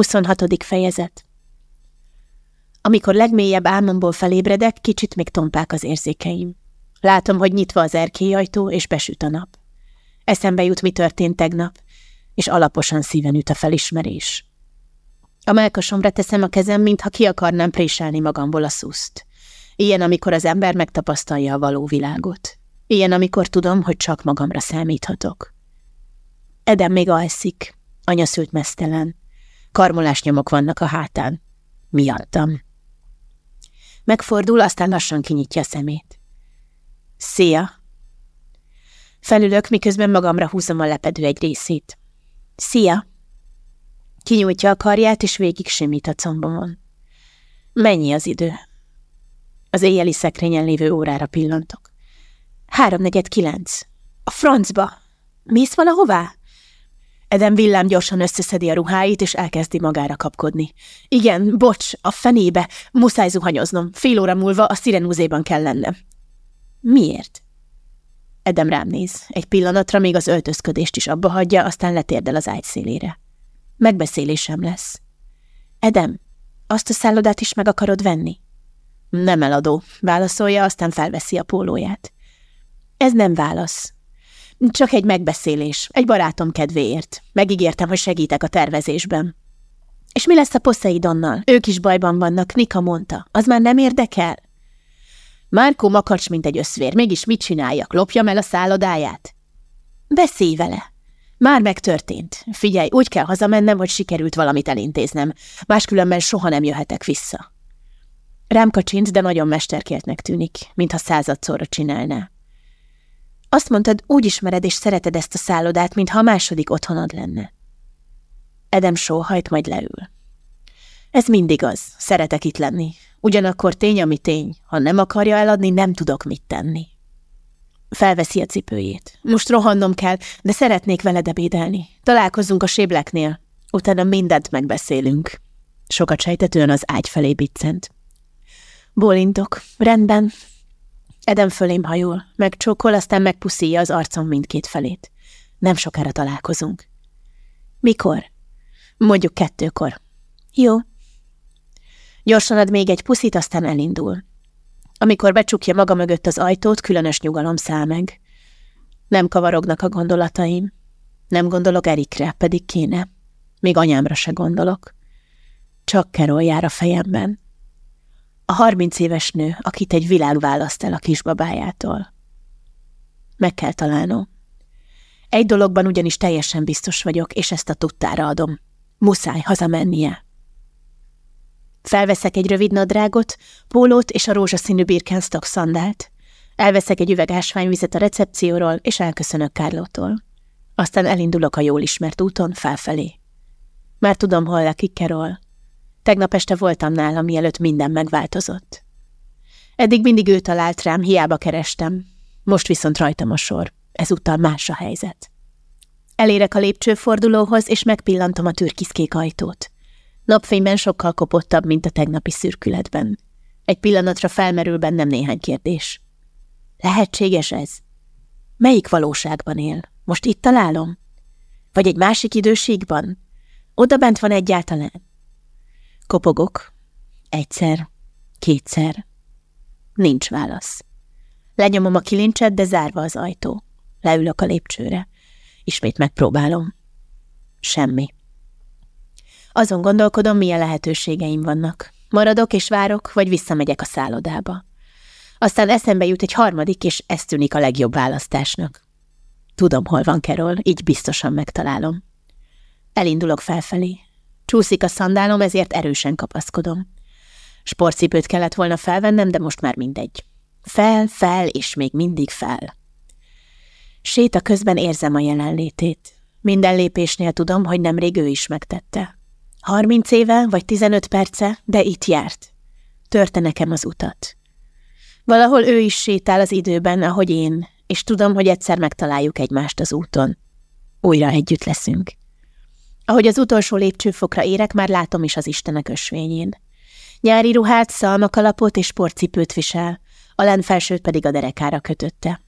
26. fejezet Amikor legmélyebb álmomból felébredek, kicsit még tompák az érzékeim. Látom, hogy nyitva az erkélyajtó, és besüt a nap. Eszembe jut, mi történt tegnap, és alaposan szíven üt a felismerés. A melkasomra teszem a kezem, mintha ki akarnám préselni magamból a szuszt. Ilyen, amikor az ember megtapasztalja a való világot. Ilyen, amikor tudom, hogy csak magamra számíthatok. Edem még alszik, anya szült mesztelen. Karmolás nyomok vannak a hátán. Miattam. Megfordul, aztán lassan kinyitja a szemét. Szia! Felülök, miközben magamra húzom a lepedő egy részét. Szia! Kinyújtja a karját, és végig simít a combomon. Mennyi az idő? Az éjjeli szekrényen lévő órára pillantok. Háromnegyed kilenc. A francba! Mész valahová? Edem villám gyorsan összeszedi a ruháit, és elkezdi magára kapkodni. Igen, bocs, a fenébe, muszáj zuhanyoznom, fél óra múlva a szirenúzéban kell lennem. Miért? Edem rám néz. Egy pillanatra még az öltözködést is abba hagyja, aztán letérdel az ágy szélére. Megbeszélésem lesz. Edem, azt a szállodát is meg akarod venni? Nem eladó, válaszolja, aztán felveszi a pólóját. Ez nem válasz. Csak egy megbeszélés, egy barátom kedvéért. Megígértem, hogy segítek a tervezésben. És mi lesz a Poseidonnal? Ők is bajban vannak, Nika mondta. Az már nem érdekel? Márkó makacs, mint egy összvér. Mégis mit csináljak? Lopjam el a szállodáját? Beszélj vele. Már megtörtént. Figyelj, úgy kell hazamennem, hogy sikerült valamit elintéznem. Máskülönben soha nem jöhetek vissza. Rám kacsint, de nagyon mesterkéltnek tűnik, mintha századszorra csinálná. Azt mondtad, úgy ismered és szereted ezt a szállodát, mintha a második otthonod lenne. Edem sóhajt, majd leül. Ez mindig az, szeretek itt lenni. Ugyanakkor tény, ami tény. Ha nem akarja eladni, nem tudok mit tenni. Felveszi a cipőjét. Most rohannom kell, de szeretnék veled ebédelni. Találkozunk a sébleknél. Utána mindent megbeszélünk. Sokat sejtetően az ágy felé biccent. Bólintok. Rendben, Edem fölém hajol, megcsókol, aztán megpuszíja az arcom mindkét felét. Nem sokára találkozunk. Mikor? Mondjuk kettőkor. Jó. Gyorsan ad még egy puszit, aztán elindul. Amikor becsukja maga mögött az ajtót, különös nyugalom száll meg. Nem kavarognak a gondolataim. Nem gondolok Erikre, pedig kéne. Még anyámra se gondolok. Csak Carol jár a fejemben. A harminc éves nő, akit egy világ választ el a kisbabájától. Meg kell találnom. Egy dologban ugyanis teljesen biztos vagyok, és ezt a tudtára adom. Muszáj hazamennie. Felveszek egy rövid nadrágot, pólót és a rózsaszínű Birkenstock szandált. Elveszek egy üveg ásványvizet a recepcióról, és elköszönök Kárlótól. Aztán elindulok a jól ismert úton felfelé. Már tudom, hol lakik Carol. Tegnap este voltam nála, mielőtt minden megváltozott. Eddig mindig ő talált rám, hiába kerestem. Most viszont rajtam a sor. Ezúttal más a helyzet. Elérek a lépcsőfordulóhoz, és megpillantom a türkiszkék ajtót. Napfényben sokkal kopottabb, mint a tegnapi szürkületben. Egy pillanatra felmerül bennem néhány kérdés. Lehetséges ez? Melyik valóságban él? Most itt találom? Vagy egy másik időségben? Oda bent van egyáltalán? Kopogok. Egyszer, kétszer. Nincs válasz. Lenyomom a kilincset, de zárva az ajtó. Leülök a lépcsőre. Ismét megpróbálom. Semmi. Azon gondolkodom, milyen lehetőségeim vannak. Maradok és várok, vagy visszamegyek a szállodába. Aztán eszembe jut egy harmadik, és ez tűnik a legjobb választásnak. Tudom, hol van Kerol, így biztosan megtalálom. Elindulok felfelé. Csúszik a szandálom, ezért erősen kapaszkodom. Sportcipőt kellett volna felvennem, de most már mindegy. Fel, fel, és még mindig fel. Séta közben érzem a jelenlétét. Minden lépésnél tudom, hogy nemrég ő is megtette. Harminc éve vagy tizenöt perce, de itt járt. Törte nekem az utat. Valahol ő is sétál az időben, ahogy én, és tudom, hogy egyszer megtaláljuk egymást az úton. Újra együtt leszünk. Ahogy az utolsó lépcsőfokra érek, már látom is az Istenek ösvényén. Nyári ruhát, szalmakalapot és porcipőt visel, a lenfelsőt pedig a derekára kötötte.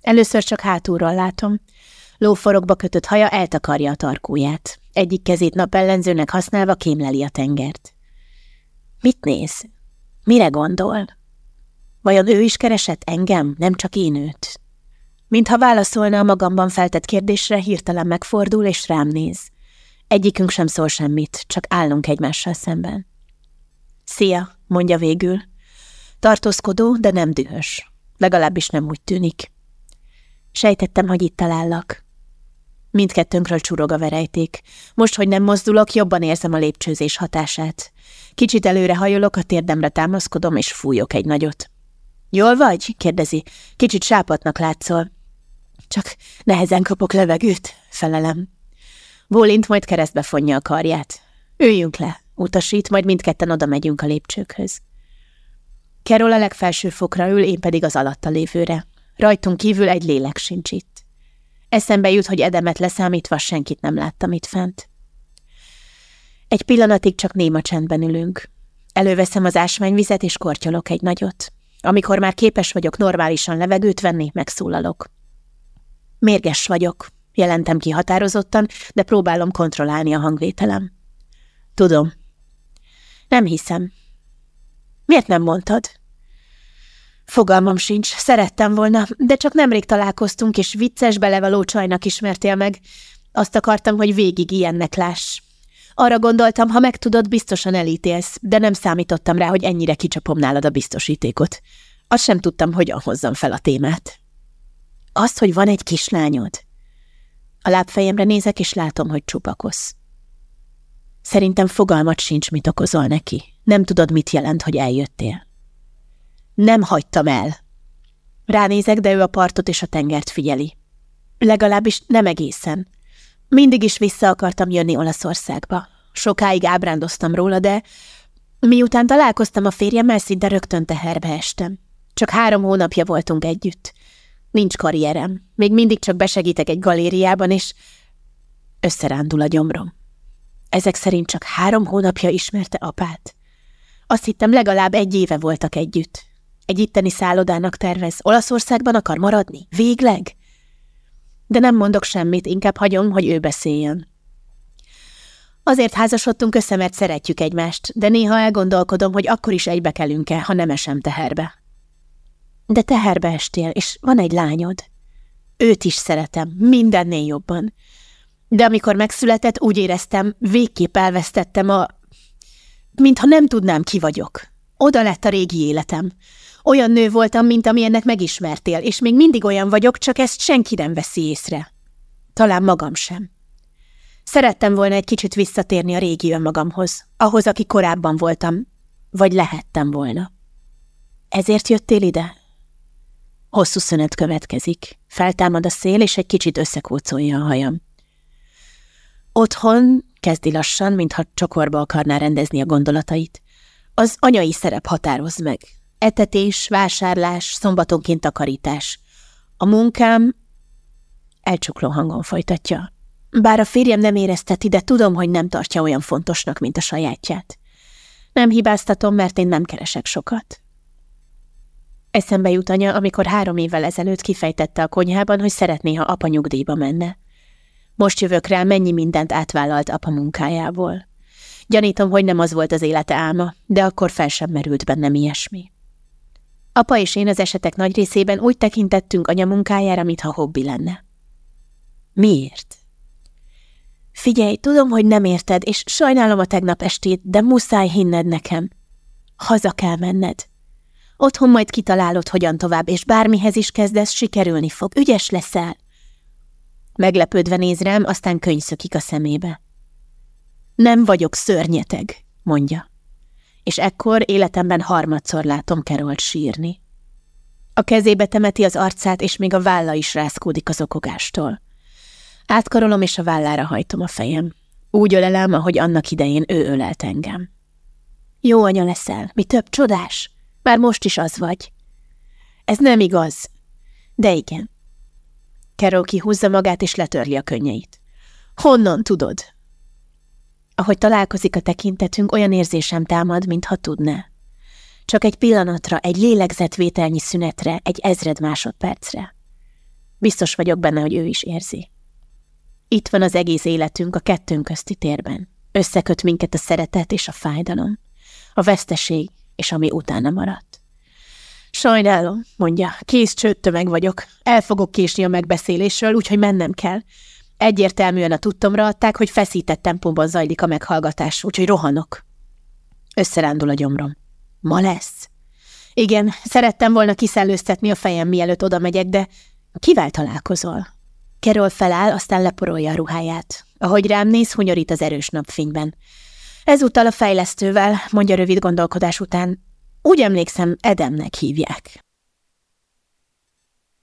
Először csak hátulról látom. Lóforokba kötött haja eltakarja a tarkóját. Egyik kezét napellenzőnek használva kémleli a tengert. Mit néz? Mire gondol? Vajon ő is keresett engem, nem csak én őt? Mintha válaszolna a magamban feltett kérdésre, hirtelen megfordul és rám néz. Egyikünk sem szól semmit, csak állunk egymással szemben. Szia, mondja végül. Tartózkodó, de nem dühös. Legalábbis nem úgy tűnik. Sejtettem, hogy itt talállak. Mindkettőnkről csurog a verejték. Most, hogy nem mozdulok, jobban érzem a lépcsőzés hatását. Kicsit előre hajolok, a térdemre támaszkodom, és fújok egy nagyot. Jól vagy? kérdezi. Kicsit sápatnak látszol. Csak nehezen kapok levegőt, felelem. Bólint majd keresztbe fonja a karját. Üljünk le, utasít, majd mindketten oda megyünk a lépcsőkhöz. Kerol a legfelső fokra ül, én pedig az alatta lévőre. Rajtunk kívül egy lélek sincs itt. Eszembe jut, hogy edemet leszámítva senkit nem láttam itt fent. Egy pillanatig csak néma csendben ülünk. Előveszem az ásványvizet, és kortyolok egy nagyot. Amikor már képes vagyok normálisan levegőt venni, megszólalok. Mérges vagyok, jelentem ki határozottan, de próbálom kontrollálni a hangvételem. Tudom. Nem hiszem. Miért nem mondtad? Fogalmam sincs, szerettem volna, de csak nemrég találkoztunk, és vicces belevaló csajnak ismertél meg. Azt akartam, hogy végig ilyennek láss. Arra gondoltam, ha megtudod, biztosan elítélsz, de nem számítottam rá, hogy ennyire kicsapom nálad a biztosítékot. Azt sem tudtam, hogyan hozzam fel a témát. Azt, hogy van egy kislányod? A lábfejemre nézek, és látom, hogy csupakosz. Szerintem fogalmat sincs, mit okozol neki. Nem tudod, mit jelent, hogy eljöttél. Nem hagytam el. Ránézek, de ő a partot és a tengert figyeli. Legalábbis nem egészen. Mindig is vissza akartam jönni Olaszországba. Sokáig ábrándoztam róla, de miután találkoztam a férjemmel, szinte rögtön teherbe estem. Csak három hónapja voltunk együtt. Nincs karrierem. Még mindig csak besegítek egy galériában, és összerándul a gyomrom. Ezek szerint csak három hónapja ismerte apát. Azt hittem, legalább egy éve voltak együtt. Egy itteni szállodának tervez. Olaszországban akar maradni? Végleg? De nem mondok semmit, inkább hagyom, hogy ő beszéljen. Azért házasodtunk össze, mert szeretjük egymást, de néha elgondolkodom, hogy akkor is egybe kelünk-e, ha nem esem teherbe. De teherbe estél, és van egy lányod. Őt is szeretem, mindennél jobban. De amikor megszületett, úgy éreztem, végképp elvesztettem a... Mintha nem tudnám, ki vagyok. Oda lett a régi életem. Olyan nő voltam, mint amilyennek megismertél, és még mindig olyan vagyok, csak ezt senki nem veszi észre. Talán magam sem. Szerettem volna egy kicsit visszatérni a régi önmagamhoz, ahhoz, aki korábban voltam, vagy lehettem volna. Ezért jöttél ide? Hosszú szünet következik. Feltámad a szél, és egy kicsit összekócolja a hajam. Otthon, kezdi lassan, mintha csokorba akarná rendezni a gondolatait. Az anyai szerep határoz meg. Etetés, vásárlás, szombatonként takarítás. A munkám elcsukló hangon folytatja. Bár a férjem nem érezteti, de tudom, hogy nem tartja olyan fontosnak, mint a sajátját. Nem hibáztatom, mert én nem keresek sokat. Eszembe jut anya, amikor három évvel ezelőtt kifejtette a konyhában, hogy szeretné, ha apa nyugdíjba menne. Most jövök rá, mennyi mindent átvállalt apa munkájából. Gyanítom, hogy nem az volt az élete álma, de akkor fel sem merült bennem ilyesmi. Apa és én az esetek nagy részében úgy tekintettünk anya munkájára, mintha hobbi lenne. Miért? Figyelj, tudom, hogy nem érted, és sajnálom a tegnap estét, de muszáj hinned nekem. Haza kell menned. Otthon majd kitalálod, hogyan tovább, és bármihez is kezdesz, sikerülni fog. Ügyes leszel. Meglepődve néz rám, aztán könyszökik a szemébe. Nem vagyok szörnyeteg, mondja. És ekkor életemben harmadszor látom Kerolt sírni. A kezébe temeti az arcát, és még a válla is rászkódik az okogástól. Átkarolom, és a vállára hajtom a fejem. Úgy ölelem, ahogy annak idején ő ölelt engem. Jó anya leszel, mi több csodás? Már most is az vagy. Ez nem igaz. De igen. Carol kihúzza magát, és letörli a könnyeit. Honnan tudod? Ahogy találkozik a tekintetünk, olyan érzésem támad, mintha tudná. Csak egy pillanatra, egy lélegzetvételnyi szünetre, egy ezred másodpercre. Biztos vagyok benne, hogy ő is érzi. Itt van az egész életünk a kettőnk közti térben. Összeköt minket a szeretet és a fájdalom. A veszteség és ami utána maradt. Sajnálom, mondja, kész csőttömeg vagyok. El fogok késni a megbeszélésről, úgyhogy mennem kell. Egyértelműen a tudtomra adták, hogy feszített tempóban zajlik a meghallgatás, úgyhogy rohanok. Összerándul a gyomrom. Ma lesz? Igen, szerettem volna kiszellőztetni a fejem, mielőtt oda megyek, de kivel találkozol? Kerol feláll, aztán leporolja a ruháját. Ahogy rám néz, hunyorít az erős napfényben. Ezúttal a fejlesztővel, mondja rövid gondolkodás után. Úgy emlékszem, Edemnek hívják.